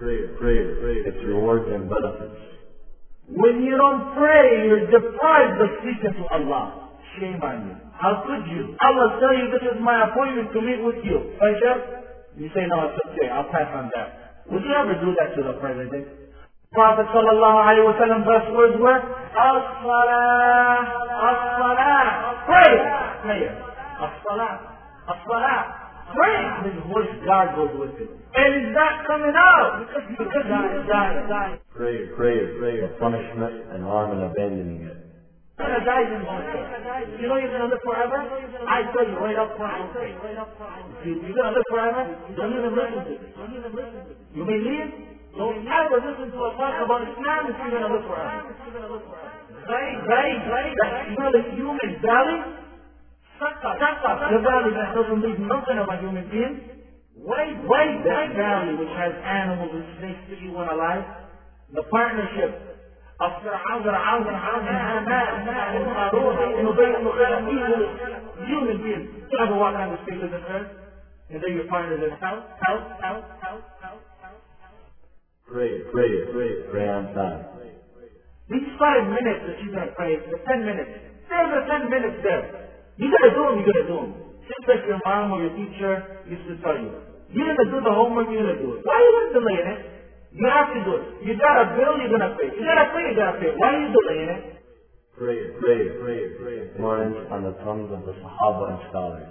Prayer, prayer, prayer. Its rewards and benefits. When you don't pray, you're deprived of speaking to Allah. Shame on you. How could you? Allah tell you this is my appointment to meet with you. Fajr? You say, no, it's okay. I'll pass on that. Would you ever do that to the president? Prophet sallallahu alayhi wa sallam first words were, As-salah, as-salah, prayer, prayer, as-salah, as-salah, prayer. His voice guard goes with it. And it's not coming out because you could die, die, die. Prayer, prayer, prayer. Punishment and harm and abandoning it. You're gonna die in one You know you're gonna live forever? I tell you right up front. You, you're gonna live forever? Don't even listen to it. Don't even listen to it. You may leave? Don't ever listen to a talk about Islam if you're gonna live forever. Very, very, very, that smell of human belly. Suck up, suck up. The belly that doesn't leave nothing of a human being. Wait, wait, that belly which has animals and snakes that you want alive. The partnership of Fir'aun, Fir'aun, Fir'aun, and Haman, and Qarun, and Ubay ibn Khalaf, evil human beings. You ever walk on the street of this earth? And then you find it in house, house, house, house, house, house. Pray, pray, pray, pray on time. These five minutes that you're going to pray, the ten minutes, there's the ten minutes there. You got to do them, you got to do them. Just like your mom or your teacher used to tell you. You're going to do the homework, you're going to do it. Why are you delaying it? You have to do it. You got a bill, you're to pay. You got to pay, you got to pay. Why are you delaying it? Pray, pray, pray, pray. Lines on the tongues of the Sahaba and scholars.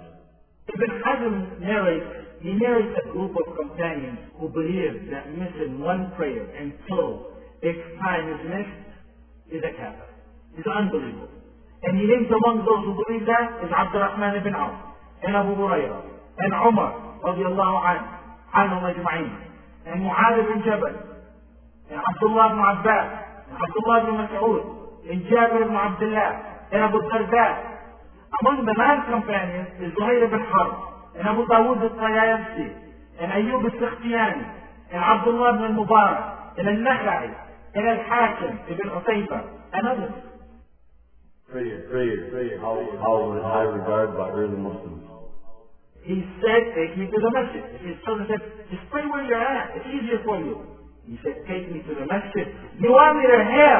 Ibn Hazm narrates, he narrates a group of companions who believe that missing one prayer until its time is missed is a kafir. It's unbelievable. And he names among those who believe that is Abdurrahman ibn Auf, and Abu Hurairah, and Umar, radiallahu anhu, anhum ajma'in, and Mu'adh ibn Jabal, and Abdullah ibn Abbas, and Abdullah ibn Mas'ud, and Jabir ibn Abdullah, and Abu Darda. Among the non-companions is Zuhair ibn Harb, and Abu Dawud al-Tayalisi, and Ayyub al-Sikhtiyani, and Abdullah ibn al-Mubarak, and al-Nakhai, and al-Hakim ibn Utayba, and others. Prayer, prayer, prayer. How, how was high regard by early Muslims. He said, take me to the masjid. His son said, just pray where you're at. It's easier for you. He said, take me to the masjid. You want me to hear?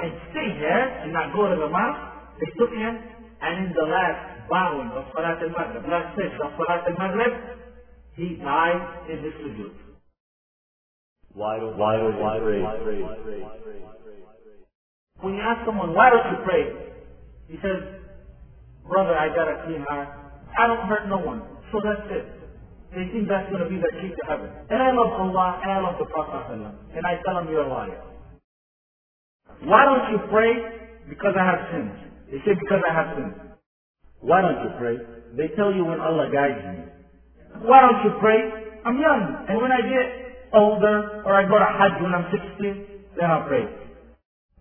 And stay here and not go to the mosque. They took him, and in the last bowing of Salat al-Maghrib, last six of Salat al-Maghrib, he died in his sujood. Why don't, why don't why pray? When you ask someone, why don't you pray? He says, brother, I got a clean heart. I don't hurt no one. So that's it. They think that's going to be their key to heaven. And I love Allah and I love the Prophet and I tell them you're a liar. Why don't you pray? Because I have sins. They say because I have sins. Why don't you pray? They tell you when Allah guides you. Why don't you pray? I'm young. And when I get older or I go to Hajj when I'm 60, then I'll pray.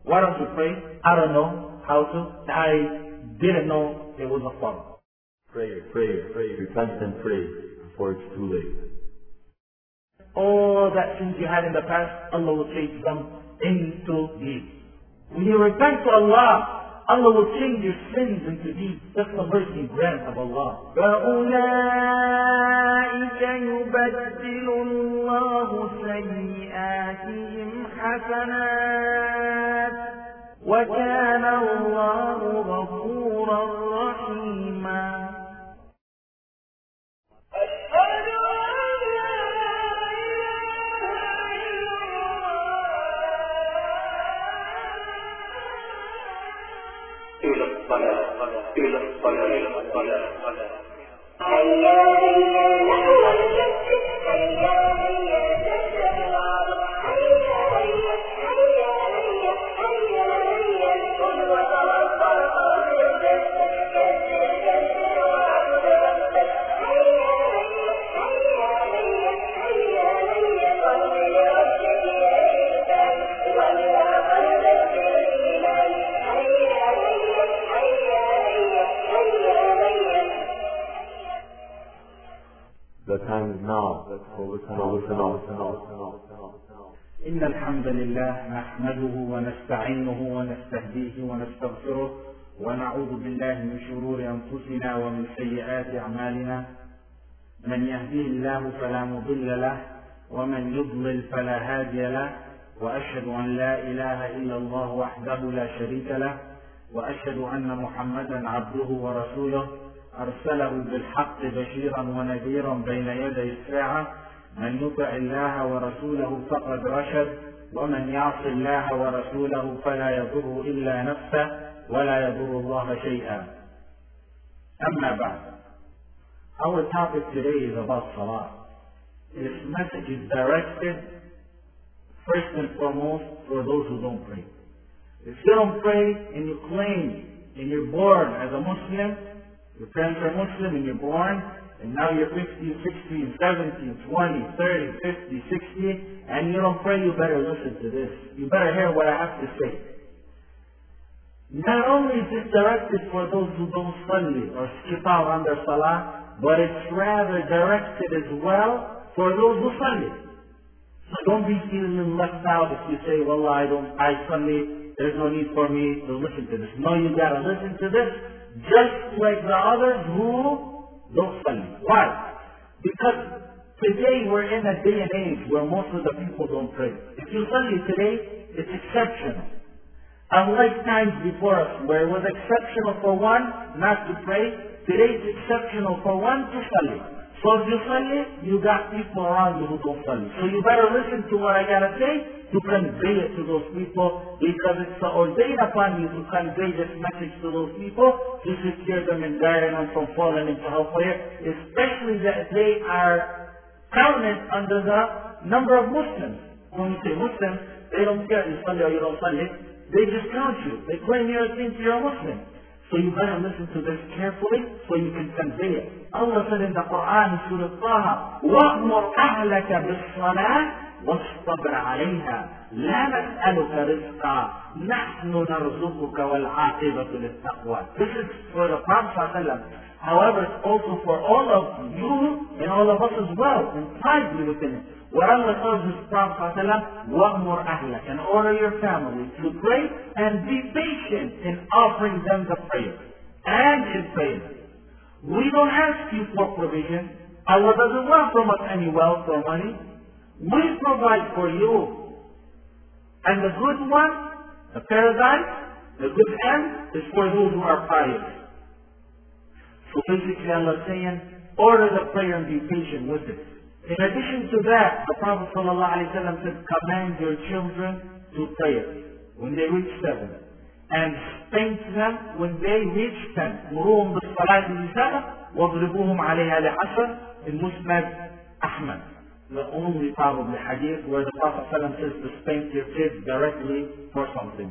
Why don't you pray? I don't know how to. I didn't know it was a fard. Prayer, prayer, prayer. Repent and pray before it's too late. All that sins you had in the past, Allah will change them into deeds. When you repent to Allah, Allah will change your sins into deeds. That's the mercy grant of Allah. فأولئك يبدل الله سيئاتهم حسنات وكان الله غفورا رحيما ஐயா ஐயா إن الحمد لله نحمده ونستعينه ونستهديه ونستغفره ونعوذ بالله من شرور أنفسنا ومن سيئات أعمالنا. من يهديه الله فلا مضل له ومن يضلل فلا هادي له وأشهد أن لا إله إلا الله وحده لا شريك له وأشهد أن محمدا عبده ورسوله. أرسله بالحق بشيرا ونذيرا بين يدي الساعة. من يطع الله ورسوله فقد رشد ومن يعص الله ورسوله فلا يضر إلا نفسه ولا يضر الله شيئا أما بعد Our topic today is about Salah. This message is directed first and foremost for those who don't pray. If you don't pray and you claim and you're born as a Muslim, your parents are Muslim and you're born, and now you're 50, 60, 70, 20, 30, 50, 60, and you don't pray, you better listen to this. You better hear what I have to say. Not only is this directed for those who don't study or skip out on their salah, but it's rather directed as well for those who study. So don't be feeling left out if you say, well, I don't, I study, there's no need for me to listen to this. No, you gotta listen to this, just like the others who don't. Why? Because today we're in a day and age where most of the people don't pray. If you study today, it's exceptional. Unlike times before us, where it was exceptional for one not to pray, today it's exceptional for one to study. So if you study, you got people around you who don't study. So you better listen to what I gotta say to convey it to those people because it's ordained upon you to convey this message to those people to secure them and guide them from falling into hellfire, especially that they are counted under the number of Muslims. When you say Muslims, they don't care if you study or you don't study. They just count you. They claim you're a Muslim. So you better listen to this carefully so you can convey it. Allah said in the Quran in Surah Taha, وَأْمُرْ أَهْلَكَ بِالصَّلَاةِ وَاصْطَبْرْ عَلَيْهَا لَا نَسْأَلُكَ رِزْقًا نَحْنُ نَرْزُقُكَ وَالْعَاقِبَةُ لِلتَّقْوَى This is for the Prophet However, it's also for all of you and all of us as well, impliedly within it. What Allah tells His Prophet وَأْمُرْ أَهْلَكَ and order your family to pray and be patient in offering them the prayer and in prayer. We don't ask you for provision. Allah doesn't want from us any wealth or money. We provide for you. And the good one, the paradise, the good end is for those who are pious. So basically Allah is saying, order the prayer and be patient with it. In addition to that, the Prophet ﷺ said, command your children to prayer when they reach seven. And spank them when they reach ten. مروهم بالصلاة النساء واضربوهم عليها لعشر in Musnad Ahmad. The only probably hadith where the Prophet ﷺ says to spank your kids directly for something.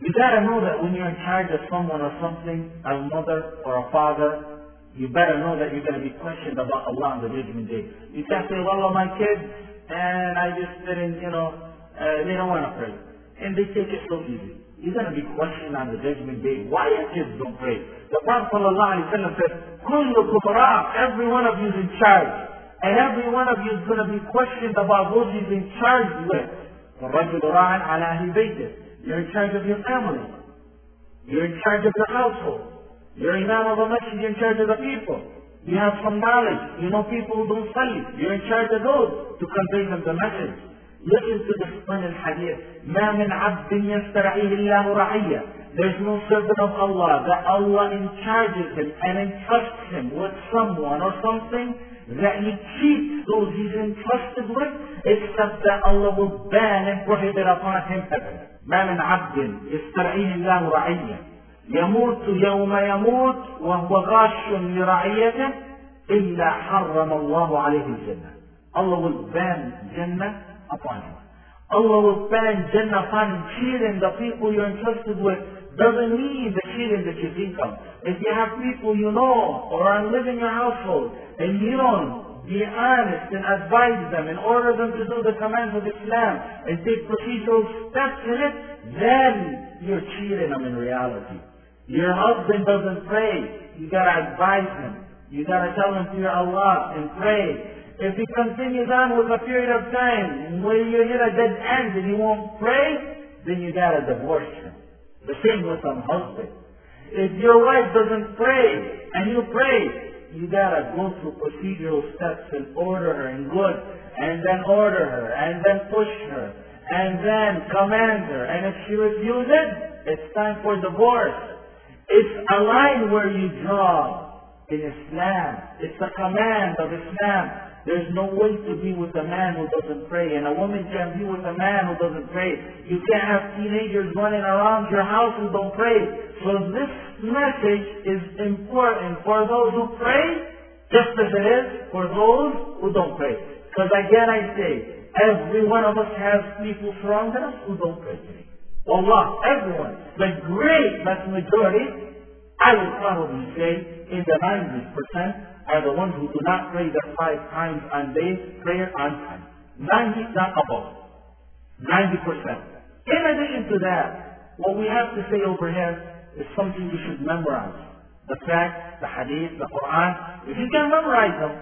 You gotta know that when you're in charge of someone or something, a mother or a father, you better know that you're going to be questioned about Allah on the judgment day. You can't say, well, my kids, and I just didn't, you know, uh, they don't want to pray. And they take it so easy. You're going to be questioned on the judgment day. Why your kids don't pray? The Prophet ﷺ said, كُلُّكُمْ رَاعٍ Every one of you is in charge. And every one of you is going to be questioned about what he's in charge with. وَالرَّجُلُ رَاعٍ عَلَى أَهْلِ بَيْتِهِ You're in charge of your family. You're in charge of your household. You're imam of a masjid, you're in charge of the people. You have some knowledge. You know people who don't study. You're in charge of those to convey them the message. Listen to the splendid hadith. ما من عبد يسترعيه الله رعية. There's no servant of Allah that Allah charges him and entrusts him with someone or something that he cheats those he's entrusted with, except that Allah will ban and prohibit upon him heaven. ما من عبد يسترعيه الله رعية. يموت يوم يموت وهو غاش لرعيته إلا حرم الله عليه الجنة. Allah will ban Jannah upon him. Allah will ban Jannah upon him. Cheating the people you're entrusted with doesn't mean the cheating that you think of. If you have people you know or are living in your household and you don't be honest and advise them and order them to do the commands of Islam and take procedural steps in it, then you're cheating them in reality. Your husband doesn't pray. You gotta advise him. You gotta tell him fear Allah and pray. If he continues on with a period of time where you hit a dead end and he won't pray, then you gotta divorce him. The same with some husband. If your wife doesn't pray and you pray, you gotta go through procedural steps and order her in good, and then order her, and then push her, and then command her. And if she refuses, it's time for divorce. It's a line where you draw in Islam. It's a command of Islam. There's no way to be with a man who doesn't pray, and a woman can't be with a man who doesn't pray. You can't have teenagers running around your house who don't pray. So this message is important for those who pray, just as it is for those who don't pray. Because again I say, every one of us has people surrounding us who don't pray. Allah, everyone, the great majority, I would probably say in the 90% are the ones who do not pray their five times on day prayer on time. 90, not above. 90%. In addition to that, what we have to say over here is something you should memorize. The fact, the hadith, the Quran. If you can memorize them,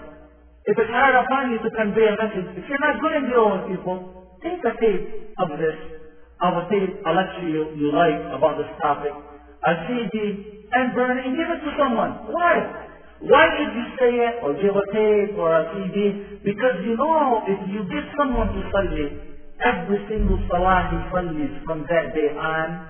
if it's hard upon you to convey a message, if you're not good in dealing with people, take a tape of this, of a tape, a lecture you, you like about this topic, a CD, and burn and give it to someone. Why? Why did you say it or give a tape or a CD? Because you know if you give someone to study every single salah he studies from that day on,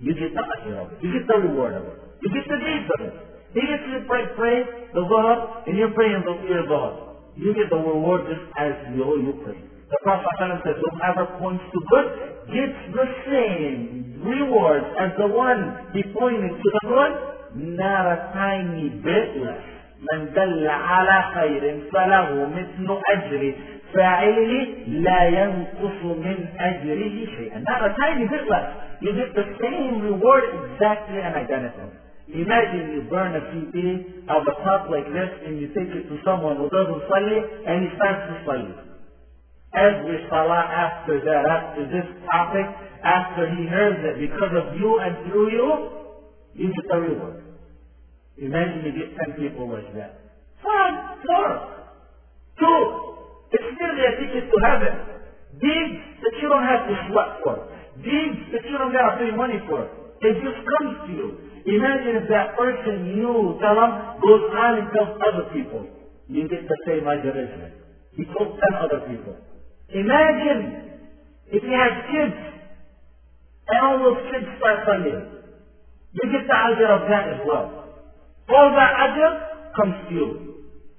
you get the ajr of it. You get the reward of it. You get the deeds of it. He gets to pray, pray the Dhuhr, and you're praying the Dhuhr. You get the reward just as you, you pray. The Prophet ﷺ says, whoever points to good gets the same reward as the one he pointed to the good, not a tiny bit less. من دل على خير فله مثل أجر فاعله لا ينقص من أجره شيئا. Not a tiny bit less. You get the same reward exactly and identical. Imagine you burn a CD of a cup like this and you take it to someone who doesn't study and he starts to study. Every salah after that, after this topic, after he hears it because of you and through you, you get the reward. Imagine you get ten people like that. Fine, four, two. It's nearly a ticket to heaven. Deeds that you don't have to sweat for. Deeds that you don't gotta pay money for. It just comes to you. Imagine if that person you tell him goes on and tells other people. You get the same idea. He told ten other people. Imagine if you have kids and all those kids start studying. You get the idea of that as well. All that ajr comes to you.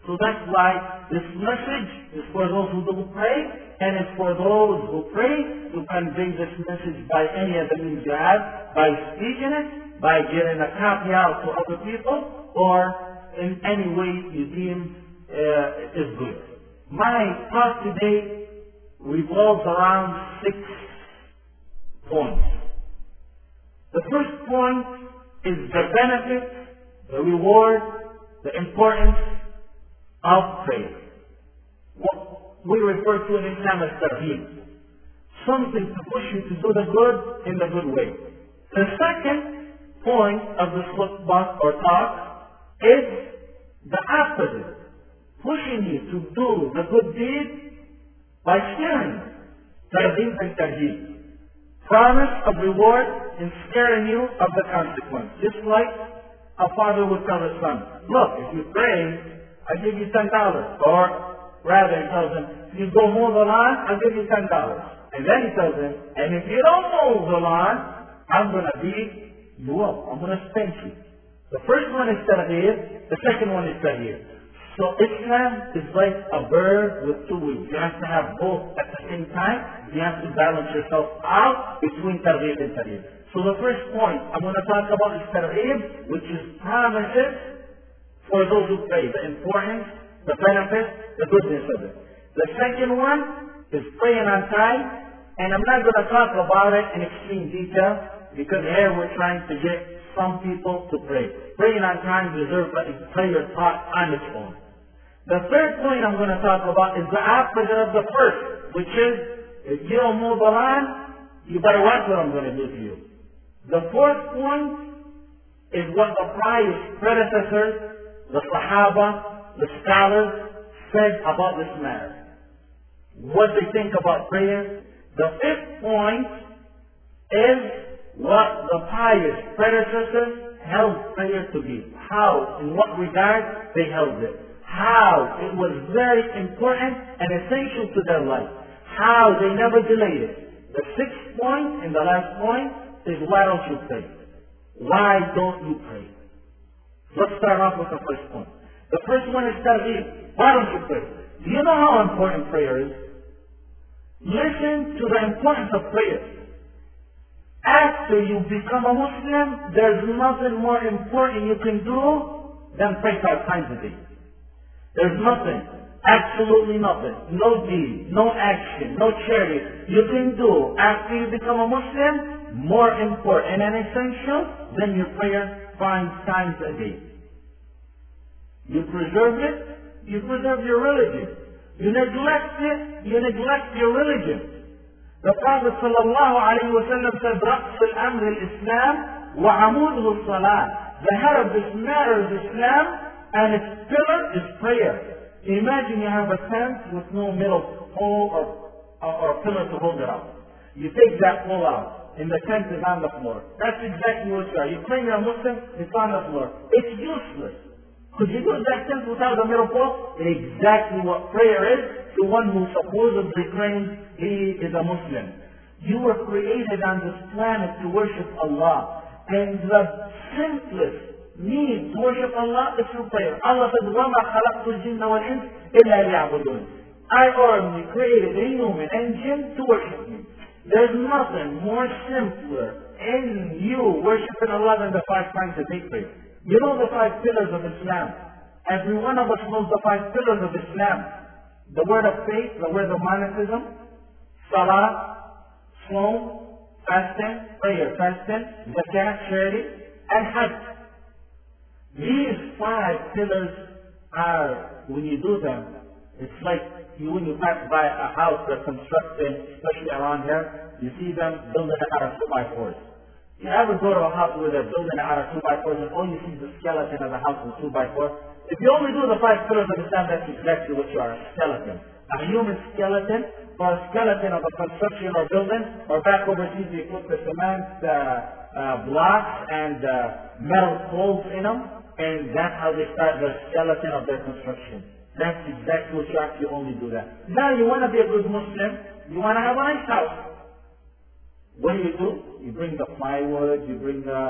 So that's why this message is for those who don't pray, and it's for those who pray to convey this message by any of the means you have, by speaking it, by getting a copy out to other people, or in any way you deem uh, is good. My talk today revolves around six points. The first point is the benefit, the reward, the importance of prayer. What we refer to in Islam as targhib. Something to push you to do the good in the good way. The second point of this khutbah or talk is the opposite. Pushing you to do the good deed by sharing. Targhib and targhib. Promise of reward and scaring you of the consequence. Just like a father would tell his son, look, if you pray, I give you ten dollars. Or rather he tells him, if you go mow the lawn, I'll give you ten dollars. And then he tells him, and if you don't mow the lawn, I'm gonna beat you up. I'm gonna spank you. The first one is tarheeb, the second one is tarheeb. So Islam is like a bird with two wings. You have to have both at the same time. You have to balance yourself out between targhib and tarheeb. So the first point I'm going to talk about is targhib, which is promises for those who pray. The importance, the benefit, the goodness of it. The second one is praying on time, and I'm not going to talk about it in extreme detail because here we're trying to get some people to pray. Praying on time deserves a prayer taught on its own. The third point I'm going to talk about is the opposite of the first, which is if you don't move line, you better watch what I'm going to do to you. The fourth point is what the pious predecessors, the Sahaba, the scholars said about this matter. What they think about prayer. The fifth point is what the pious predecessors held prayer to be. How, in what regard they held it. How it was very important and essential to their life. How they never delayed it. The sixth point and the last point is why don't you pray? Why don't you pray? Let's start off with the first point. The first one is Targhib. Why don't you pray? Do you know how important prayer is? Listen to the importance of prayer. After you become a Muslim, there's nothing more important you can do than pray five times a day. There's nothing, absolutely nothing, no deed, no action, no charity you can do after you become a Muslim more important and essential than your prayer five times a day. You preserve it, you preserve your religion. You neglect it, you neglect your religion. The Prophet sallallahu alayhi wa sallam said, رأس الأمر الإسلام وعموده الصلاة. The head of this matter is Islam and its pillar is prayer. Imagine you have a tent with no middle pole or, or, or pillar to hold it up. You take that pole out and the tent is on the floor. That's exactly what you are. You claim you're a Muslim, it's on the floor. It's useless. Could you do that tent without the middle pole? Exactly what prayer is to one who supposedly claims he is a Muslim. You were created on this planet to worship Allah. And the simplest means to worship Allah is through prayer. Allah said, وَمَا خَلَقْتُ الْجِنَّ وَالْإِنسِ إِلَّا لِيَعْبُدُونَ I only created a human and jinn to worship me. There's nothing more simpler in you worshiping Allah than the five times a day prayer. You know the five pillars of Islam. Every one of us knows the five pillars of Islam. The word of faith, the word of monotheism, salah, sawm, fasting, prayer, fasting, zakat, charity, and hajj. These five pillars are, when you do them, it's like you, when you pass by a house that's constructed, especially around here, you see them building out of two by fours. You ever go to a house where they're building out of two by fours and all you see is the skeleton of the house is two by four? If you only do the five pillars of that's exactly what you are, a skeleton. A human skeleton or a skeleton of a construction or building, or back overseas you put the cement uh, uh, blocks and uh, metal poles in them, and that's how they start the skeleton of their construction. That's exactly what you have to only do that. Now you want to be a good Muslim, you want to have a nice house. What do you do? You bring the plywood, you bring the,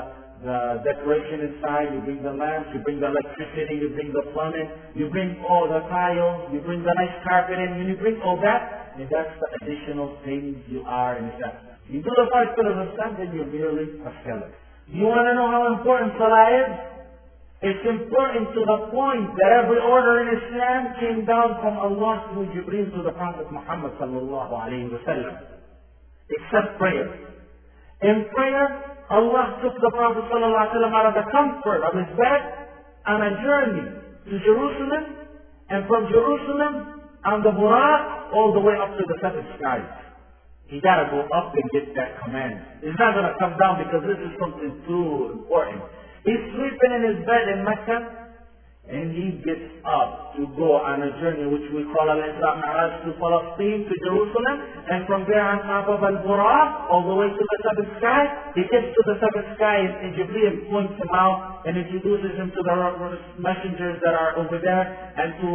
the decoration inside, you bring the lamps, you bring the electricity, you bring the plumbing, you bring all the tiles, you bring the nice carpeting, and you bring all that, and that's the additional things you are in Islam. You do the five pillars of Islam, then you're merely a skeleton. You want to know how important Salah is? It's important to the point that every order in Islam came down from Allah through Jibreel to the Prophet Muhammad sallallahu alayhi wa sallam except prayer. In prayer, Allah took the Prophet ﷺ out of the comfort of his bed on a journey to Jerusalem, and from Jerusalem on the Buraq all the way up to the seventh sky. He gotta go up and get that command. He's not gonna come down because this is something too important. He's sleeping in his bed in Mecca, and he gets up to go on a journey which we call al-Isra Mi'raj to Palestine, to Jerusalem, and from there on top of Al-Buraq, all the way to the seventh sky, he gets to the seventh sky and, and Jibreel points him out and introduces him to the messengers that are over there and to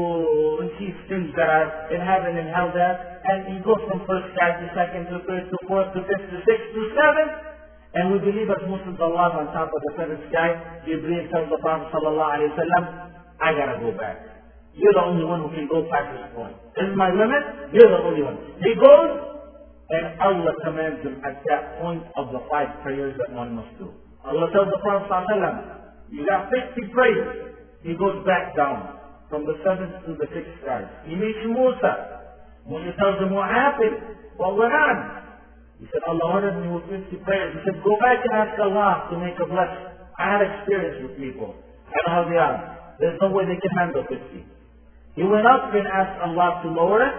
receive things that are in heaven and hell there. And he goes from first sky to second to third to fourth to fifth to sixth to seventh. And we believe as Muslims Allah on top of the seventh sky, Jibreel tells the Prophet sallallahu alayhi wa I gotta go back. You're the only one who can go past this point. This is my limit. You're the only one. He goes, and Allah commands him at that point of the five prayers that one must do. Allah tells the Prophet ﷺ, you got 50 prayers. He goes back down from the seventh to the sixth sky. He meets Musa. Musa tells him what happened. What went on? He said, Allah ordered me with 50 prayers. He said, go back and ask Allah to make a blessing. I had experience with people. Know how they are. There's no way they can handle 50. He went up and asked Allah to lower it,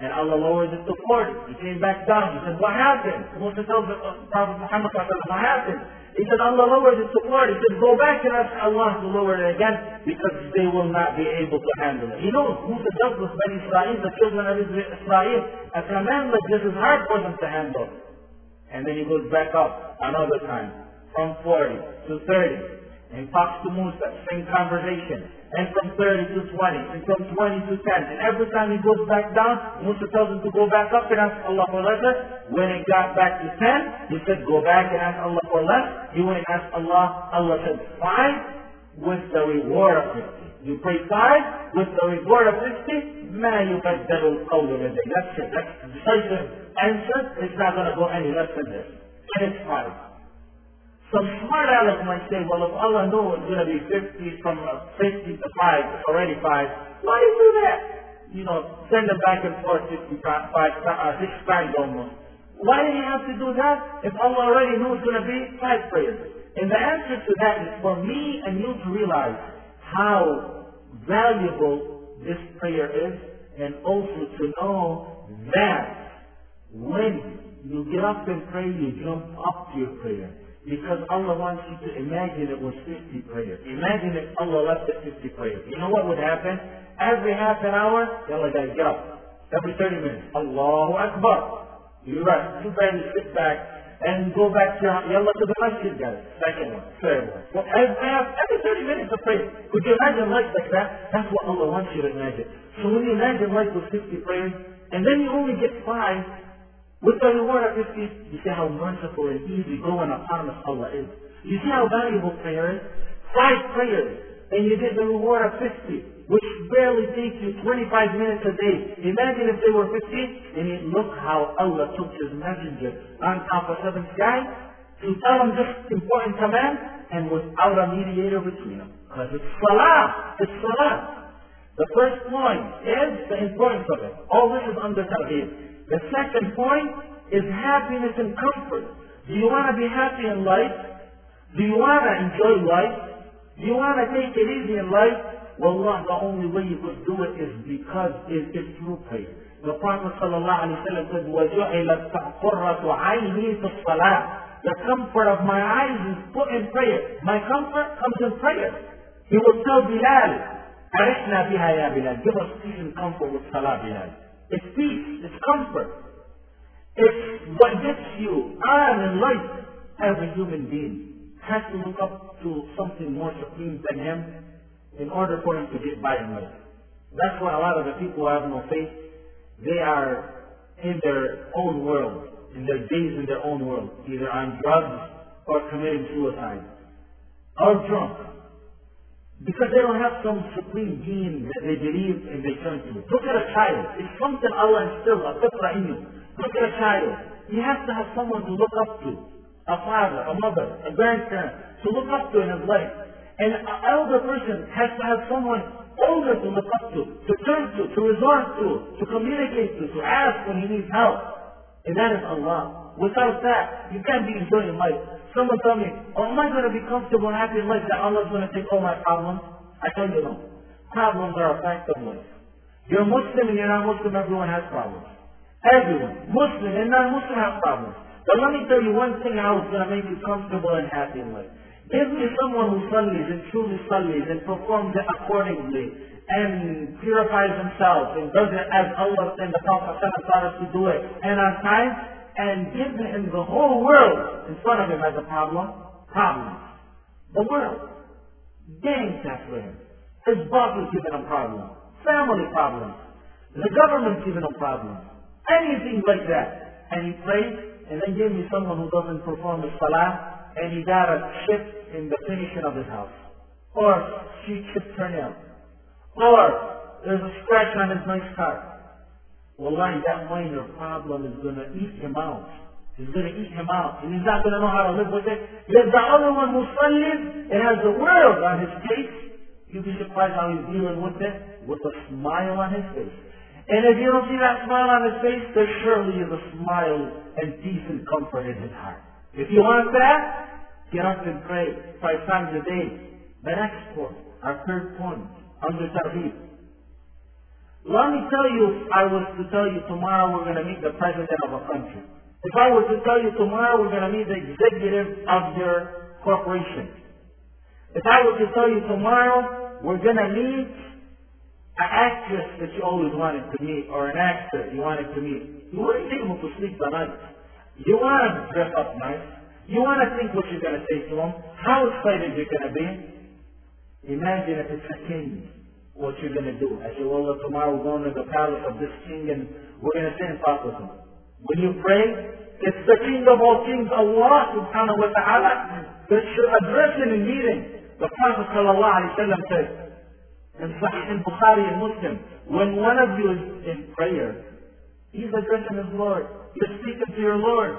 And Allah lowered it to 40. He came back down. He said, what happened? Musa tells the uh, Prophet Muhammad sallallahu what happened? He said, Allah lowered it to 40. He said, go back and ask Allah to lower it again because they will not be able to handle it. He knows Musa dealt with Bani Israel, the children of Israel. A command like this is hard for them to handle. And then he goes back up another time from 40 to 30 and talks to Musa, same conversation and from 30 to 20, and from 20 to 10. And every time he goes back down, Musa tells him to go back up and ask Allah for lesser. When it got back to 10, he said, go back and ask Allah for less. He went and asked Allah. Allah said, five with the reward of 50. You pray five with the reward of 50, ما يبدل القول لدي. That's it. That's the decisive answer. It's not going to go any less than this. And it's five. Some smart aleck might say, well, if Allah knew it's going to be 50 from uh, 50 to 5, it's already 5, why do you do that? You know, send them back and forth 55, uh, six times almost. Why do you have to do that if Allah already knew it's going to be five prayers? And the answer to that is for me and you to realize how valuable this prayer is and also to know that when you get up and pray, you jump up to your prayer. Because Allah wants you to imagine it was 50 prayers. Imagine if Allah left it 50 prayers. You know what would happen? Every half an hour, yalla guys, get up. Every 30 minutes, Allahu Akbar. You rest. You barely sit back and go back to yalla to the masjid guys. Second one, third one. Every, every 30 minutes of prayer. Could you imagine life like that? That's what Allah wants you to imagine. So when you imagine life with 50 prayers, and then you only get five, with the reward of 50, you see how merciful and easy going upon us Allah is. You see how valuable prayer is? Five prayers, and you get the reward of 50, which barely takes you 25 minutes a day. Imagine if they were 50, and you look how Allah took His messenger on top of seven sky to tell them this important command, and without a mediator between them. Because it's salah. It's salah. The first point is the importance of it. All this is under targhib. The second point is happiness and comfort. Do you want to be happy in life? Do you want to enjoy life? Do you want to take it easy in life? Wallah, the only way you could do it is because it is through prayer. The Prophet ﷺ said, وَجُعِلَتْ قُرَّةُ عَيْنِي فِي الصَّلَاةِ The comfort of my eyes is put in prayer. My comfort comes in prayer. He will tell Bilal, أَرِحْنَا بِهَا يَا Bilal. Give us peace and comfort with Salah, Bilal. It's peace. It's comfort. It's what gets you on in life. Every human being has to look up to something more supreme than him in order for him to get by in life. That's why a lot of the people who have no faith, they are in their own world, in their days in their own world, either on drugs or committing suicide, or drunk, because they don't have some supreme being that they believe and they turn to. Look at a child. It's something Allah instilled, a fitra in you. Look at a child. He has to have someone to look up to. A father, a mother, a grandparent, to look up to in his life. And an elder person has to have someone older to look up to, to turn to, to resort to, to communicate to, to ask when he needs help. And that is Allah. Without that, you can't be enjoying life. Someone tell me, oh, am I going to be comfortable and happy in life that Allah's going to take all my problems? I tell you no. Problems are a fact of life. You're Muslim and you're not Muslim, everyone has problems. Everyone, Muslim and non-Muslim have problems. But let me tell you one thing how it's going to make you comfortable and happy in life. Give me someone who studies and truly studies and performs it accordingly and purifies himself and does it as Allah and the Prophet taught us to do it and on time and give him the whole world in front of him as a problem, problems. The world. Gangs after him. His boss is giving him problems. Family problems. The government's giving him problems. Anything like that. And he prays, and then give me someone who doesn't perform the salah, and he got a chip in the finishing of his house. Or she chipped her nail. Or there's a scratch on his nice car. Wallahi, that minor problem is going to eat him out. He's going to eat him out. And he's not going to know how to live with it. There's the other one lives and has the world on his face. You'd be surprised how he's dealing with it with a smile on his face. And if you don't see that smile on his face, there surely is a smile and peace and comfort in his heart. If you want that, get up and pray five times a day. The next point, our third point, under targhib. Let me tell you, if I was to tell you tomorrow we're going to meet the president of a country. If I were to tell you tomorrow we're going to meet the executive of your corporation. If I were to tell you tomorrow we're going to meet an actress that you always wanted to meet or an actor you wanted to meet, you wouldn't be able to sleep the night. You want to dress up nice. You want to think what you're going to say to them, how excited you're going to be. Imagine if it's a king, what you're going to do. As you will tomorrow, we're going to the palace of this king and we're going to sit and talk with him. When you pray, it's the king of all kings, Allah subhanahu wa ta'ala, that should address in a meeting. The Prophet sallallahu alayhi wa sallam said, in Sahih al-Bukhari and Muslim, when one of you is in prayer, he's addressing his Lord. You're speaking to your Lord.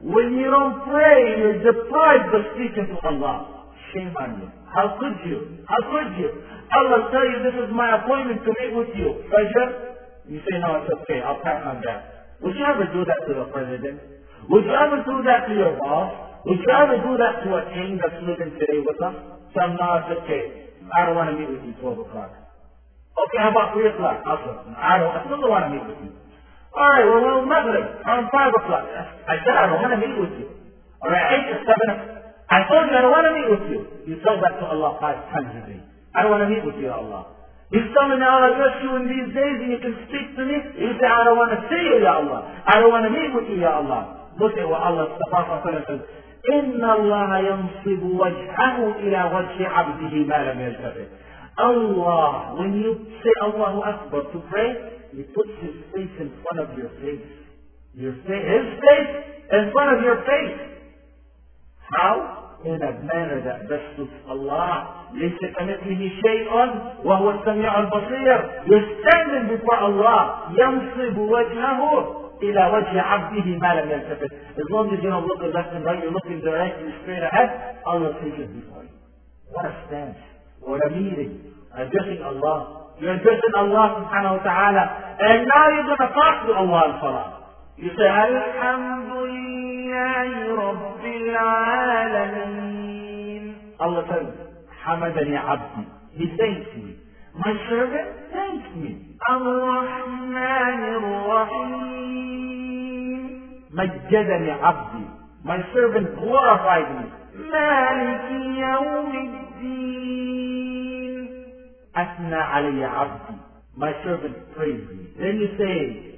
When you don't pray, you're deprived of speaking to Allah. Shame on you. How could you? How could you? Allah tell you this is my appointment to meet with you. Fajr? You say, no, it's okay. I'll pass on that. Would you ever do that to the president? Would you ever do that to your boss? Would you ever do that to a king that's living today with us? Some no, it's okay. I don't want to meet with you 12 o'clock. Okay, how about 3 o'clock? Also, I don't, I still don't want to meet with you. All right, well, well, Maghrib, around 5 o'clock. I said I don't want to meet with you. All right, 8 or 7 I told you I don't want to meet with you. You tell that to Allah five times a day. I don't want to meet with you, Allah. He's telling me I'll address you in these days and you can speak to me. You say, I don't want to see you, Ya Allah. I don't want to meet with you, Ya Allah. Look at what Allah says. إن الله ينصب وجهه إلى وجه عبده ما لم يلتفت. Allah, when you say Allahu Akbar to pray, He puts His face in front of your face. Your face, His face in front of your face. How? In a manner that best suits Allah. ليس كمثله شيء وهو السميع البصير. You're standing before Allah. ينصب وجهه إلى وجه عبده ما لم يلتفت. As long as you don't look left and right, you're looking directly straight ahead, Allah sees it before you. What a stance. What a meeting. Addressing Allah. You're addressing Allah subhanahu wa ta'ala. And now you're going to talk to Allah in salah. You say, الحمد لله رب العالمين Allah says, Hamadani Abdi. He thanks me. My servant thanks me. الرحمن الرحيم Majjadani Abdi. My servant glorified me. مالك يوم الدين Asna alayya Abdi. My servant praised me. Then you say,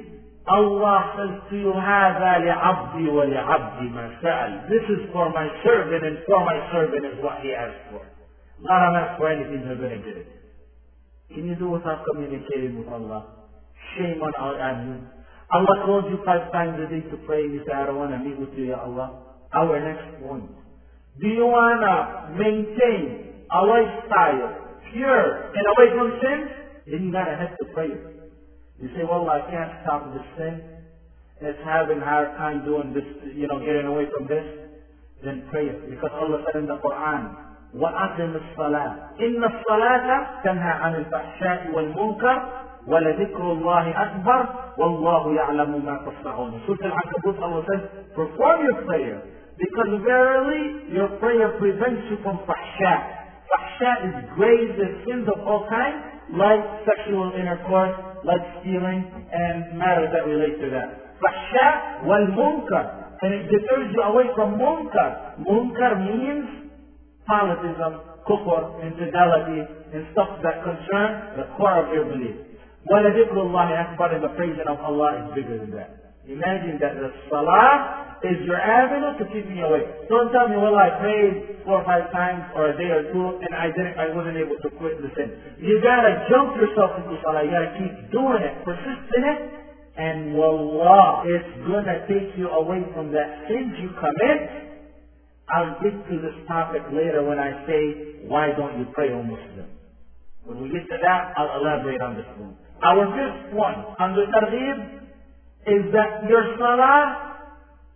Allah says to you, هذا لعبدي ولعبدي ما سأل. This is for my servant and for my servant is what he asked for. Not I'm asked for anything, they're going to get it. Can you do without communicating with Allah? Shame on our on Allah calls you five times a day to pray. You say, I don't want to meet with you, Ya Allah. Our next point. Do you want to maintain a lifestyle pure and away from sin? Then you got to head to prayer. You say, well, I can't stop this sin. It's having a hard time doing this, you know, getting away from this. Then pray it. Because Allah said in the Quran, وأقم الصلاة إن الصلاة تنهى عن الفحشاء والمنكر ولذكر الله أكبر والله يعلم ما تصنعون Surah Al-Ankabut Allah says perform your prayer because verily your prayer prevents you from fahsha fahsha is grave sins of all kinds like sexual intercourse like stealing and matters that relate to that fahsha wal munkar and it deters you away from munkar munkar means politism, kufr, infidelity, and stuff that concern the core of your belief. وَلَذِكْرُ اللَّهِ أَكْبَرُ and the praising of Allah is bigger than that. Imagine that the salah is your avenue to keep me awake. Don't tell me, well, I prayed four or five times or a day or two and I didn't, I wasn't able to quit the sin. You gotta jump yourself into salah. You gotta keep doing it, persist in it, and wallah, it's gonna take you away from that sin you commit I'll get to this topic later when I say, why don't you pray, O Muslim? When we get to that, I'll elaborate on this one. Our fifth point under targhib is that your salah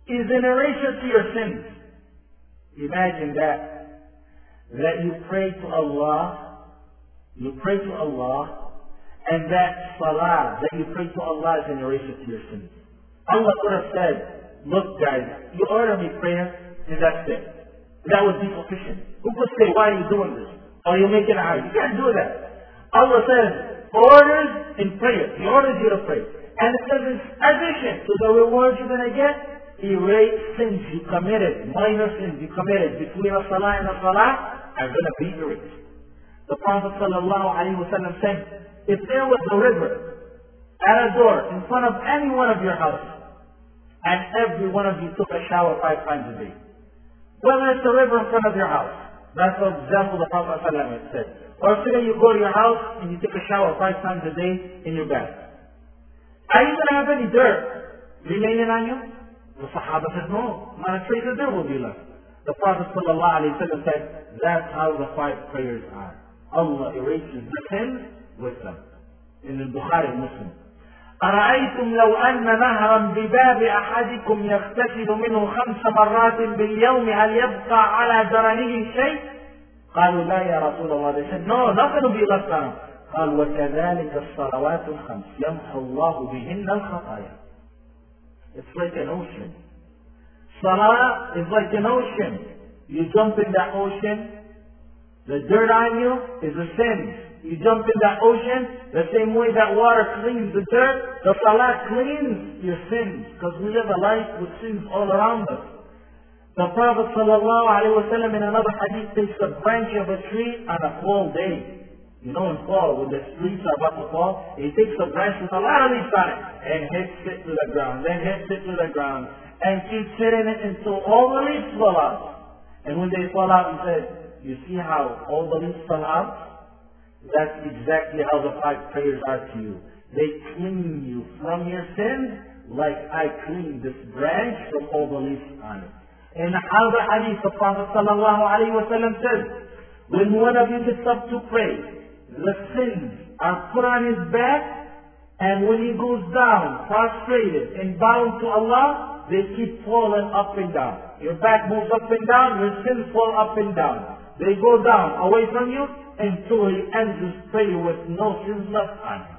is an erasure to your sins. Imagine that. That you pray to Allah, you pray to Allah, and that salah that you pray to Allah is an erasure to your sins. Allah could have said, look guys, you order me prayer, and that's it. That would be sufficient. Who could say, why are you doing this? Or you making a You can't do that. Allah says, orders in prayer. He orders you to pray. And it says in addition to the reward you're going to get, erase sins you committed, minor sins you committed between a salah and a salah are going to be erased. The Prophet wasallam said, if there was a river at a door in front of any one of your houses, and every one of you took a shower five times a day, whether it's a river in front of your house, that's the example the Prophet ﷺ said. Or say you go to your house and you take a shower five times a day in your bath. Are you going to have any dirt remaining on you? The Sahaba said, no, not a trace of dirt will be left. The Prophet ﷺ said, that's how the five prayers are. Allah erases the sins with them. In the Bukhari Muslim. أرأيتم لو أن نهرا بباب أحدكم يغتسل منه خمس مرات باليوم هل يبقى على درنه شيء؟ قالوا لا يا رسول الله. They said, no, nothing will be left on him. قال وكذلك الصلوات الخمس يمحو الله بهن الخطايا. It's like an ocean. Salah is like an ocean. You jump in that ocean, the dirt on you is a sin. You jump in that ocean, the same way that water cleans the dirt, the salah cleans your sins, because we live a life with sins all around us. The Prophet ﷺ in another hadith takes a branch of a tree on a cold day. You know in fall, when the trees are about to fall, he takes a branch with a lot of leaves on it, and hits it to the ground, then hits it to the ground, and keeps hitting it until all the leaves fall out. And when they fall out, he says, you see how all the leaves fell out? That's exactly how the five prayers are to you. They clean you from your sins like I clean this branch from all the leaves on it. In another hadith, the Prophet wasallam says, when one of you gets up to pray, the sins are put on his back, and when he goes down, prostrated and bound to Allah, they keep falling up and down. Your back moves up and down, your sins fall up and down. They go down away from you until he ends his prayer with no sins left on him.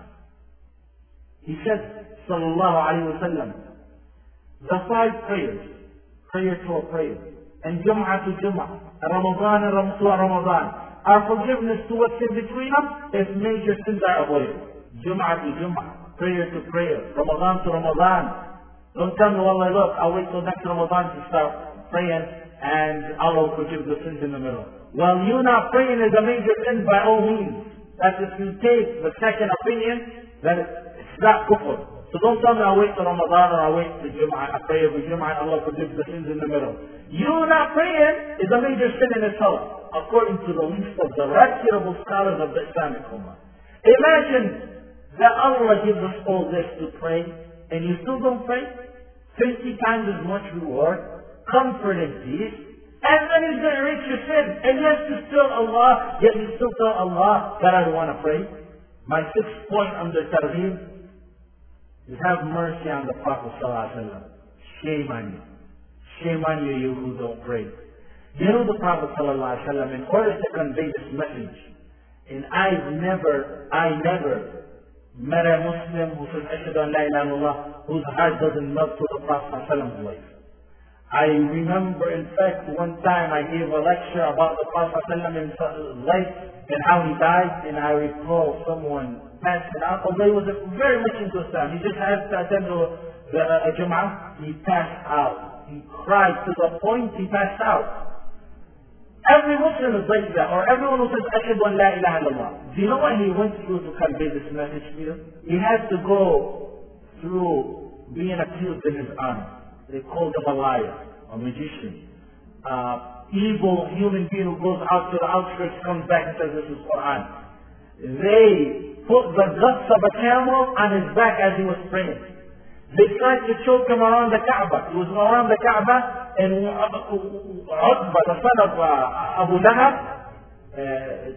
He said, sallallahu alayhi wa sallam, the five prayers, prayer to a prayer, and Jum'ah to Jum'ah, Ramadan to Ramadan, are forgiveness to what's in between us if major sins are avoided. Jum'ah to Jum'ah, prayer to prayer, Ramadan to Ramadan. Don't tell me, well, look, I'll wait till next Ramadan to start praying and Allah will forgive the sins in the middle. Well, you not praying is a major sin by all means. That if you take the second opinion, then it's not kufr. So don't tell me I'll wait till Ramadan or I'll wait till Jum'ah. I pray every Jum'ah and Allah forgives the sins in the middle. You not praying is a major sin in itself, according to the least of the reputable scholars of the Islamic Ummah. Imagine that Allah gives us all this to pray, and you still don't pray? 50 times as much reward, comfort and peace, and then he's going to reach your sin. And yes, you still Allah, yet you still tell Allah that I don't want to pray. My sixth point under Tarheeb is have mercy on the Prophet ﷺ. Shame on you. Shame on you, you who don't pray. You know the Prophet ﷺ, in order to convey this message, and I've never, I never met a Muslim who says, Ashhadu an la ilaha illallah, whose heart doesn't melt to the Prophet ﷺ's life. I remember, in fact, one time I gave a lecture about the Prophet ﷺ's life and how he died, and I recall someone passing out, although he was very much into Islam. He just had to attend the, the uh, Jum'ah. He passed out. He cried to the point he passed out. Every Muslim is like that, or everyone who says, Ashhadu an la ilaha. Do you know what he went through to convey this message to you? He had to go through being accused in his honor. They called him a liar, a magician, uh, evil human being who goes out to the outskirts, comes back and says this is Quran. They put the guts of a camel on his back as he was praying. They tried to choke him around the Kaaba. He was around the Kaaba and Utbah, the son of uh, Abu Lahab,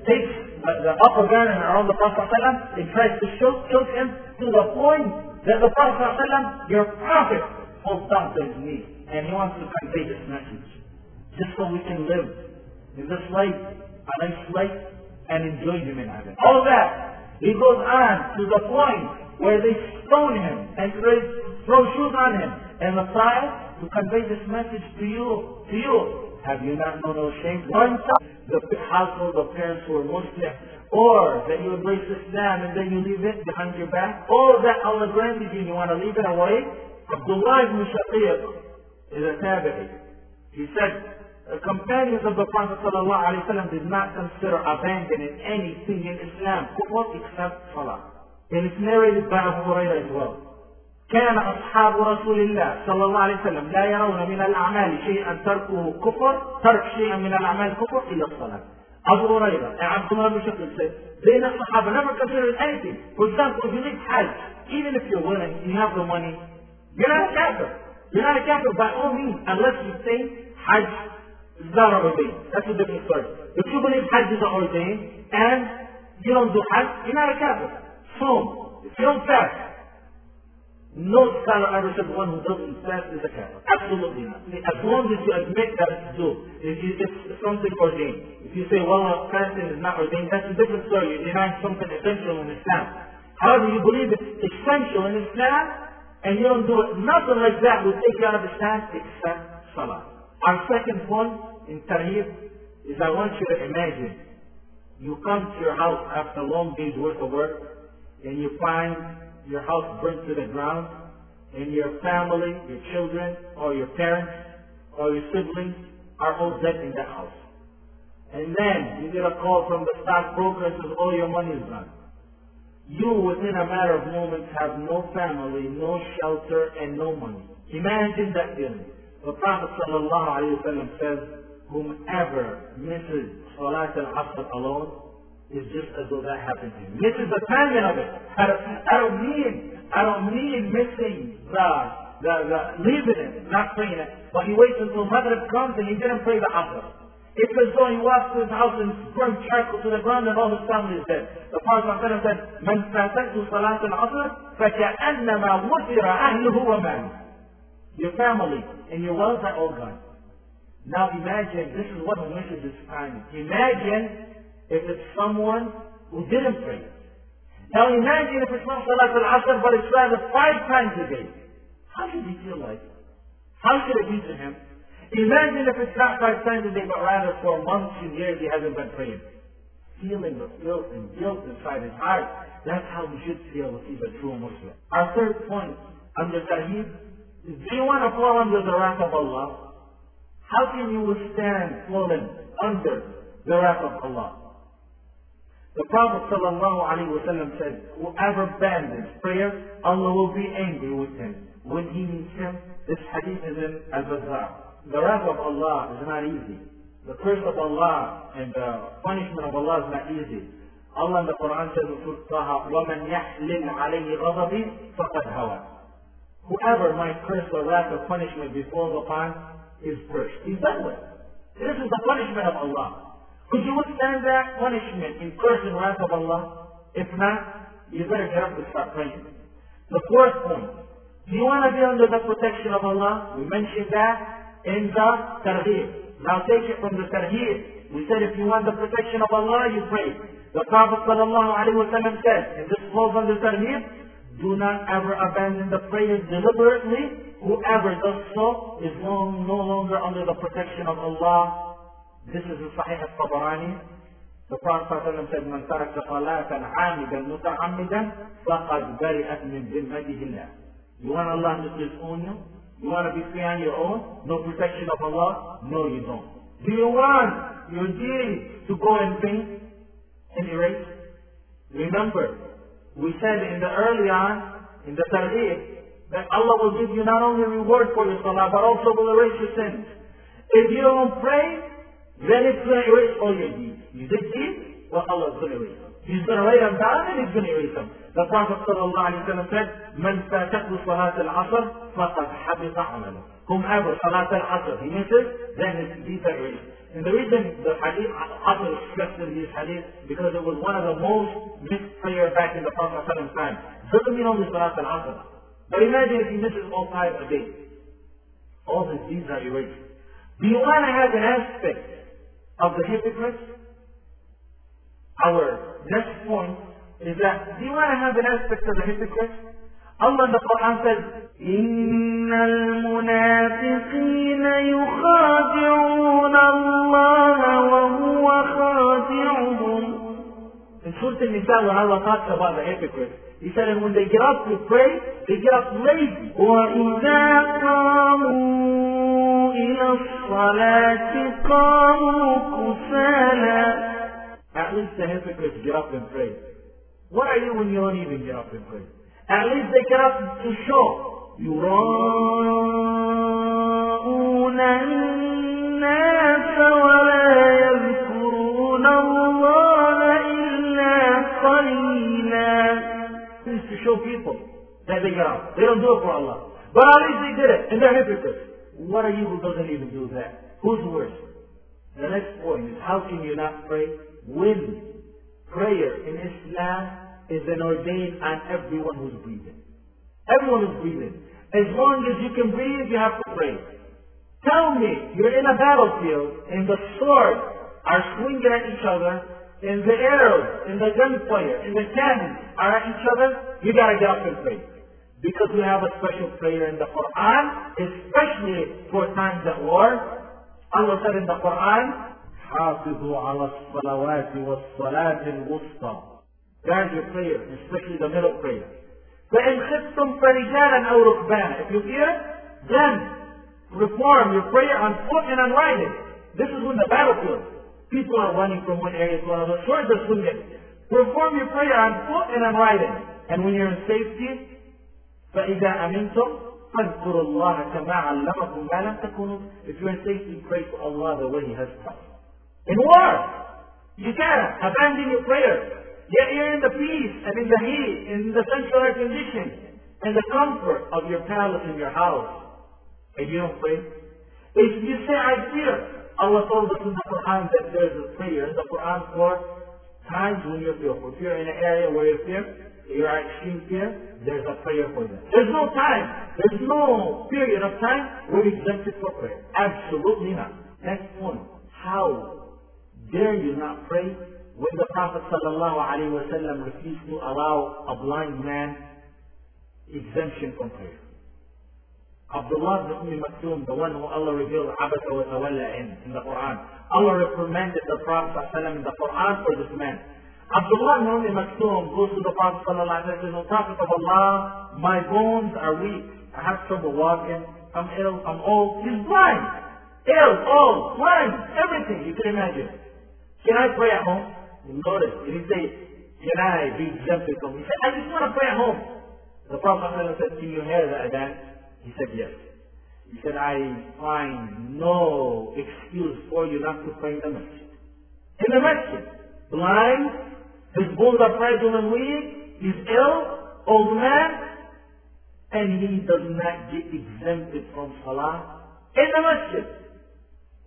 takes the, the upper garment around the Prophet ﷺ and tries to choke, choke him to the point that the Prophet ﷺ, your Prophet, falls down to his and he wants to convey this message. Just so we can live in this life, a nice life, and enjoy him in heaven. All that. He goes on to the point where they stone him and throw shoes on him. And Messiah to convey this message to you, to you. Have you not known no shame? One the household of parents who are Muslim, or that you embrace Islam and then you leave it behind your back, or that Allah granted you and you want to leave it away. Abdullah ibn is a tabi'i. He said, the companions of the Prophet ﷺ did not consider abandoning anything in Islam, except Salah. Narrated by Abu Hurairah as well. كان أصحاب رسول الله صلى الله عليه وسلم لا يرون من الأعمال شيئا تركه كفر ترك شيئا من الأعمال كفر إلا الصلاة Shaqiq said, they the Sahaba never considered anything. For example, if you leave Hajj, even if you're willing, you have the money, you're not a kafir. You're not a kafir by all means, unless you say Hajj is not ordained. That's a different story. If you believe Hajj is ordained, and you don't do Hajj, you're not a kafir. So, if you don't fast, no scholar ever said one who doesn't fast is a kafir. Absolutely not. As long as you admit that it's due, if you, it's something ordained. If you say, well, fasting is not ordained, that's a different story. You're denying something essential in Islam. However, you believe it's essential in Islam, and you don't do it, nothing like that will take you out of Islam except Salah. Our second point in Tarhib is I want you to imagine you come to your house after a long day's worth of work, and you find your house burnt to the ground, and your family, your children, or your parents, or your siblings are all dead in the house. And then you get a call from the stockbroker and says, all your money is gone. You, within a matter of moments, have no family, no shelter, and no money. Imagine that feeling. The Prophet ﷺ says, whomever misses Salat al-Asr alone is just as though that happened to him. Misses the timing of it. I don't, I don't mean, I don't mean missing the, the, the, leaving it, not praying it, but he waits until Maghrib comes and he didn't pray the Asr. It's as though he walks to his house and burns charcoal to the ground and all his family is dead. The Prophet ﷺ said, من فاتته صلاة العصر فكأنما وفر أهله وماله. Your family and your wealth are all gone. Now imagine, this is what the message is timing. Imagine if it's someone who didn't pray. Now imagine if it's not Salat al-Asr, but it's rather five times a day. How should he feel like? How should it be to him? Imagine if it's not five times a day, but rather for months and years he hasn't been praying. Feeling the guilt and guilt inside his heart. That's how we should feel if he's a true Muslim. Our third point under Tarheeb is do you want to fall under the wrath of Allah? How can you withstand falling under the wrath of Allah? The Prophet ﷺ said, whoever abandons prayer, Allah will be angry with him. When he meets him, this hadith is in Al-Bazzar. The wrath of Allah is not easy. The curse of Allah and the punishment of Allah is not easy. Allah in the Quran says in Surah وَمَنْ يَحْلِلْ عَلَيْهِ غَضَبِي فَقَدْ هَوَى Whoever might curse the wrath of punishment before upon is cursed. He's done with. This is the punishment of Allah. Could you withstand that punishment in curse and wrath of Allah? If not, you better get up and start praying. The fourth point. Do you want to be under the protection of Allah? We mentioned that in the targhib. Now take it from the tarheeb. We said if you want the protection of Allah, you pray. The Prophet ﷺ said, and this falls under tarheeb, do not ever abandon the prayers deliberately. Whoever does so is no longer under the protection of Allah this is in Sahih al-Tabarani. The Prophet said, من ترك صلاة عامدا متعمدا فقد برئت من ذمته الله. You want Allah to disown you? You want to be free on your own? No protection of Allah? No, you don't. Do you want your deed to go and think Any rate, Remember, we said in the early on, in the targhib, that Allah will give you not only reward for your salah, but also will erase your sins. If you don't pray, then it's going to erase all your deeds. You did deeds, well Allah is going to erase them. He's going to write them down and he's going to erase them. The Prophet ﷺ said, من فاتته صلاة العصر فقد حبط عمله. Whomever صلاة العصر he misses, then his deeds are erased. And the reason the hadith Asr is stressed in this hadith because it was one of the most missed prayer back in the Prophet ﷺ time. Doesn't mean only Salat al-Asr. But imagine if he misses all five a day. All his deeds are erased. Do you want to have an aspect of the hypocrites? Our next point is that do you want to have an aspect of the hypocrites? Allah in the Quran says, إن المنافقين يخادعون الله وهو خادعهم in Surah An-Nisa when Allah talks about the hypocrites, He said, and when they get up to pray, they get up lazy. وإذا قاموا إلى الصلاة قاموا كسالى At least the hypocrites get up and pray. What are you when you don't even get up and pray? At least they get up to show. يراءون الناس ولا يذكرون الله إلا قليلا show people that they get up. They don't do it for Allah. But at least they did it, and they're hypocrites. What are you who doesn't even do that? Who's worse? The next point is how can you not pray when prayer in Islam is an ordained on everyone who's breathing. Everyone who's breathing. As long as you can breathe, you have to pray. Tell me, you're in a battlefield and the swords are swinging at each other and the arrows and the gunfire and the cannons are at each other, you gotta get up and pray. Because we have a special prayer in the Quran, especially for times at war. Allah said in the Quran, حافظوا على الصلوات والصلاة الوسطى. Guard your prayer, especially the middle prayer. فإن خفتم فرجالا أو ركبانا. If you fear, then reform your prayer on foot and on riding. This is when the battlefield. People are running from one area to another. Swords are swinging. Perform your prayer on foot and on riding. And when you're in safety, فإذا أمنتم فاذكروا الله كما علمكم ما لم تكونوا. If you're in safety, pray to Allah the way He has taught. In war, you can't abandon your prayer. Yet you're in the peace and in the heat, in the central air condition, and the comfort of your palace and your house. And you don't pray. If you say, I fear, Allah told us in the Quran that there's a prayer in the Quran for times when you're fearful. If you're in an area where you fear, you're at extreme fear, there's a prayer for that. There's no time. There's no period of time where you're exempted for prayer. Absolutely not. Next point. How dare you not pray when the Prophet wasallam refused to allow a blind man exemption from prayer? Abdullah ibn umm Maktoum, the one who Allah revealed Abasa wa Tawalla in, in the Quran. Allah reprimanded the Prophet in the Quran for this man. Abdullah ibn umm Maktoum goes to the Prophet and says, O Prophet of Allah, my bones are weak. I have trouble walking. I'm ill. I'm old. He's blind. Ill, old, blind, everything you can imagine. Can I pray at home? Notice, he didn't say, can I be exempted from? He said, I just want to pray at home. The Prophet said, can you hear that, Adan? He said, yes. He said, I find no excuse for you not to pray in the masjid. In the masjid. Blind, his bones are fragile and weak, he's ill, old man, and he does not get exempted from salah in the masjid.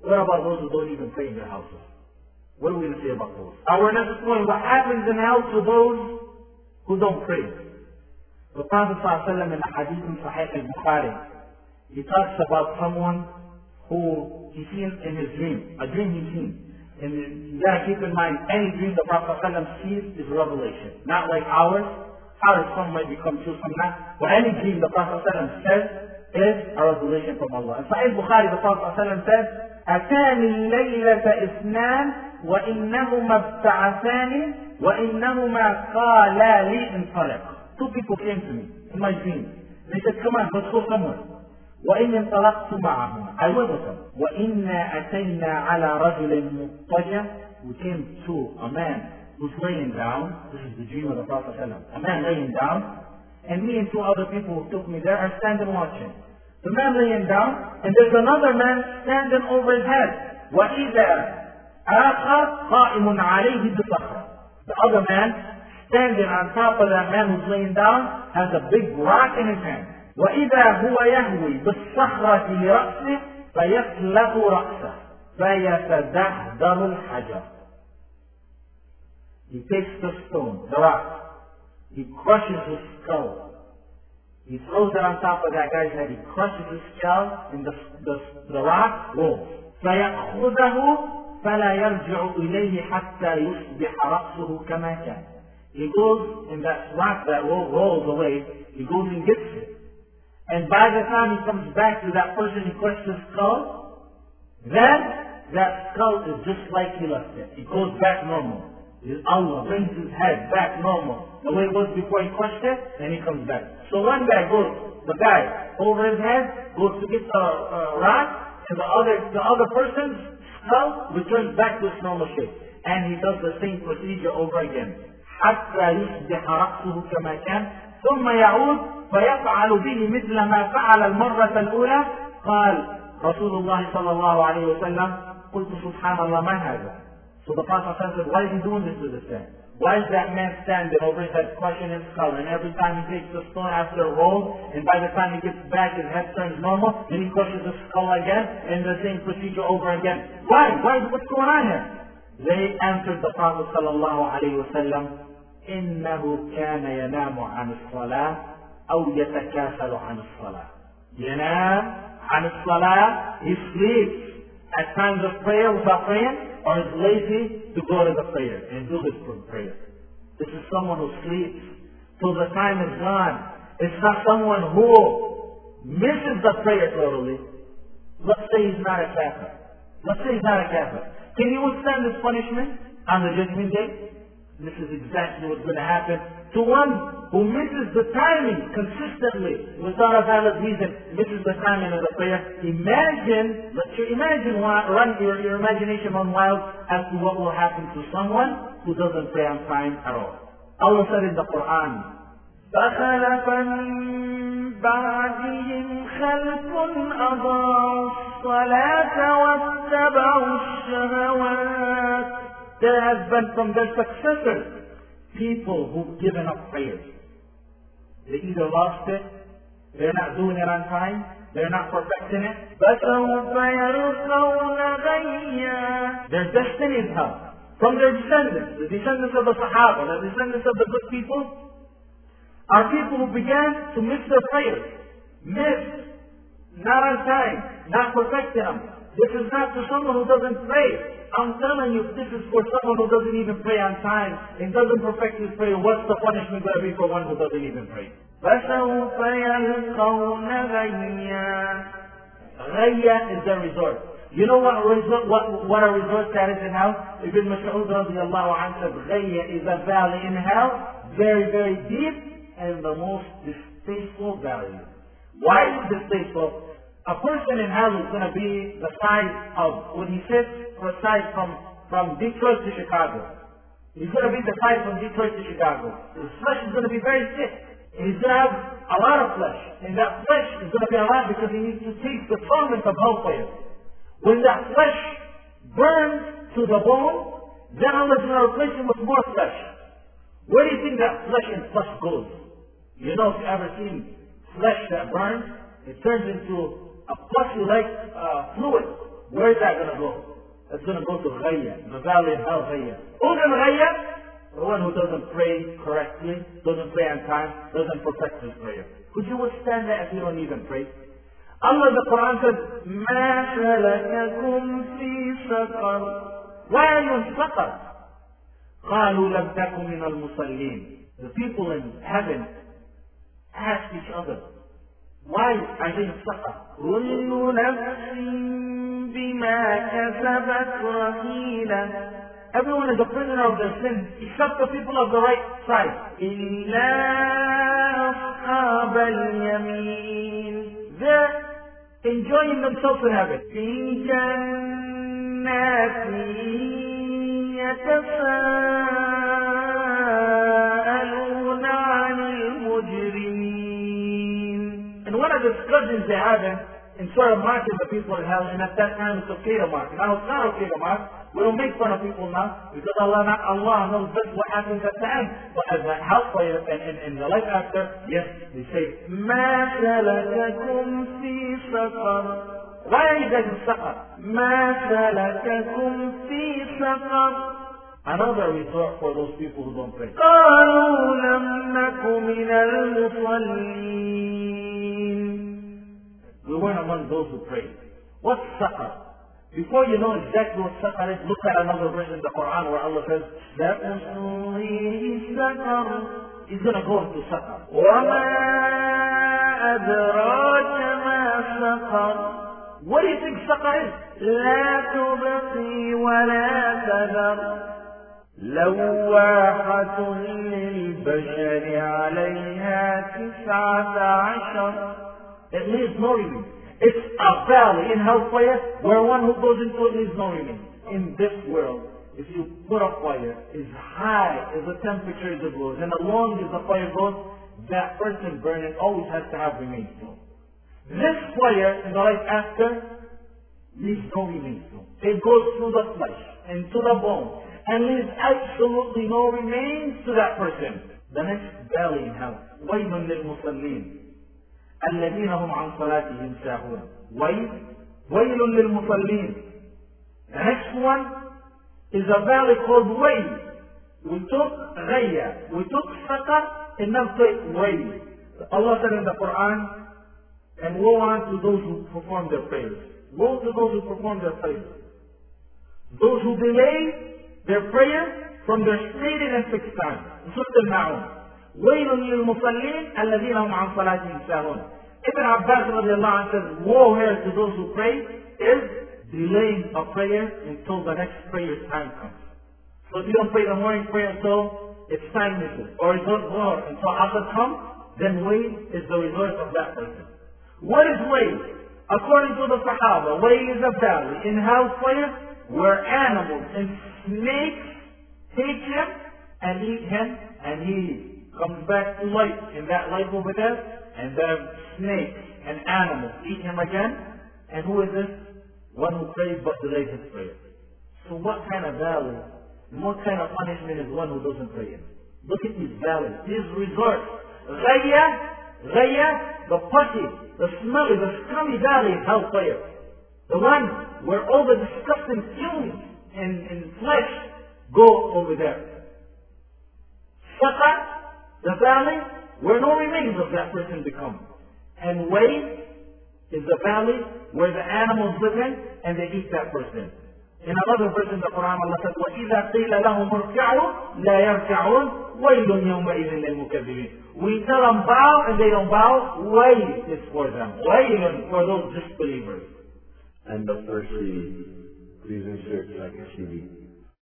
What about those who don't even pray in their houses? What are we going to say about those? Our next point, what happens in hell to those who don't pray? The Prophet ﷺ in the hadith in Sahih al-Bukhari, he talks about someone who he seen in his dream, a dream he seen. And you gotta keep in mind, any dream the Prophet ﷺ sees is revelation. Not like ours. Ours, some might become true, some not. But any dream the Prophet ﷺ says is a revelation from Allah. In Sahih al-Bukhari, the Prophet ﷺ says, أتاني الليلة اثنان وإنهما ابتعثاني وإنهما قالا لي انطلق two people came to me in my dream. They said, come on, let's go somewhere. وإني انطلقت معهما. I went with them. وإنا أتينا على رجل مضطجع. We came to a man who's laying down. This is the dream of the Prophet ﷺ. A man laying down. And me and two other people who took me there are standing watching. The man laying down, and there's another man standing over his head. وإذا آخر قائم عليه بصخرة. The other man, standing on top of that man who's laying down, has a big rock in his hand. وإذا هو يهوي بالصخرة لرأسه فيسلخ رأسه فيتدحدر الحجر. He takes the stone, the rock, he crushes his skull. He throws it on top of that guy's head. He crushes his skull, and the, the, the rock rolls. فيأخذه فلا يرجع إليه حتى يصبح رأسه كما كان. He goes, and that rock that roll, rolls away, he goes and gets it. And by the time he comes back to that person he crushed his skull, then that skull is just like he left it. It goes back normal. Allah brings his head back normal. The way it was before he crushed it, and he comes back. So one guy goes, the guy over his head goes to get the uh, rock, and the other the other person's skull returns back to its normal shape. And he does the same procedure over again. حتى يصبح رأسه كما كان ثم يعود فيفعل به مثل ما فعل المرة الأولى قال رسول الله صلى الله عليه وسلم قلت سبحان الله ما هذا So the Prophet said, why is he doing this to this man? Why is that man standing over his head crushing his skull? And every time he takes the stone after a roll, and by the time he gets back, his head turns normal, then he crushes his skull again, and the same procedure over again. Why? Why? What's going on here? They answered the Prophet sallallahu "Inna wa sallam, إنه كان ينام عن الصلاة أو يتكاسل عن الصلاة. ينام he sleeps at times of prayer without praying, or is lazy to go to the prayer and do this from prayer. This is someone who sleeps till the time is gone. It's not someone who misses the prayer totally. Let's say he's not a kafir. Let's say he's not a kafir. Can you withstand this punishment on the judgment day? This is exactly what's going to happen to one who misses the timing consistently without a valid reason, misses the timing of the prayer. Imagine, let your imagine run your, your imagination run wild as to what will happen to someone who doesn't pray on time at all. Allah said in the Quran, فخلف من بعدهم خلف أضاعوا الصلاة واتبعوا الشهوات there has been from their successors people who've given up prayers. They either lost it, they're not doing it on time, they're not perfecting it. غيا Their destiny is hell. From their descendants, the descendants of the Sahaba, the descendants of the good people, are people who began to miss their prayers. Miss, not on time, not perfecting them. This is not for someone who doesn't pray. I'm telling you, this is for someone who doesn't even pray on time and doesn't perfect his prayer. What's the punishment going to be for one who doesn't even pray? فسوف يلقون غيا Ghayya is their resort. You know what resort, what, what a resort that is in hell? Ibn Mas'ud radiallahu anhu said, Ghayya is a valley in hell, very, very deep, and the most distasteful value. Why is distasteful? A person in hell is going to be the size of, when he sits, for size from, from Detroit to Chicago. He's going to be the size from Detroit to Chicago. His flesh is going to be very thick. He's going to have a lot of flesh. And that flesh is going to be a lot because he needs to take the torment of hellfire. When that flesh burns to the bone, then Allah is going to replace him with more flesh. Where do you think that flesh and flesh goes? You know, if you've ever seen flesh that burns, it turns into a plushy-like uh, fluid. Where is that going to go? It's going to go to Ghayya, the valley of hell Ghayya. Who's in Ghayya? The one who doesn't pray correctly, doesn't pray on time, doesn't protect his prayer. Could you withstand that if you don't even pray? Allah in the Quran said, ما سلككم في سقر Why are you in Saqar? قالوا لم تكن من المصلين. The people in heaven asked each other, why are they in Saqar? كل نفس بما كسبت رهينة Everyone is a prisoner of their sins except the people of the right side. إلا أصحاب اليمين They're enjoying themselves in heaven. في جنات يتساءلون in Surah Mark is the people in hell, and at that time it's okay to mark. Now it's not okay to mark We don't make fun of people now because Allah, not Allah knows best what happens at the end. But as the hellfire and, and, and the life after, yes, they say, ما سلككم في سقر why are you guys in sucker? ما سلككم في سقر Another resort for those people who don't pray. قالوا لم نك من المصلين We weren't among those who prayed. What's sucker? Before you know exactly what sucker is, look at another verse in the Quran where Allah says, that He's going to go into سقر What do you think sucker is? لا تبقي ولا تذر لواحة للبشر عليها تسعة عشر It leaves no remains. It's a valley in hellfire where one who goes into it leaves no remains. In this world, if you put a fire as high as the temperature it goes and as long as the fire goes, that person burning always has to have remains to him. This fire in the life after leaves no remains to him. It goes through the flesh and to the bone and leaves absolutely no remains to that person. The next valley in hell. ويل للمصلين الذين هم عن صلاتهم ساهون ويل ويل للمصلين The next one is a valley called Wayl. We took Ghaya, we took Saqar, and now take Wayl. Allah said in the Quran, and woe unto those who perform their prayers. Woe to those who perform their prayers. Those who delay their prayer from their stated and fixed time. Ibn Abbas says, warfare to those who pray is delaying a prayer until the next prayer time comes. So if you don't pray the morning prayer until it's time misses, or it's not more until after comes, then Wayl is the reverse of that prayer. What is Wayl? According to the Sahaba, Wayl is a valley in house where animals and snakes take him and eat him and he eats comes back to life in that life over there, and then snakes and animals eat him again. And who is this? One who prays but delays his prayer. So what kind of valley, and what kind of punishment is one who doesn't pray? Look at these valleys, these resorts. Ghaya, Ghaya, the putty, the smelly, the scummy valley is hellfire. The one where all the disgusting fumes and, and flesh go over there. Saqar, the valley where no remains of that person become. And Way is the valley where the animals live in and they eat that person. In another verse in the Quran, Allah says, وَإِذَا قِيلَ لَهُمُ ارْكَعُوا لَا يَرْكَعُونَ وَيْلٌ يَوْمَئِذٍ لِلْمُكَذِّبِينَ We tell them bow and they don't bow, way is for them. Waylun for those disbelievers. And the first CD. Please insert second CD.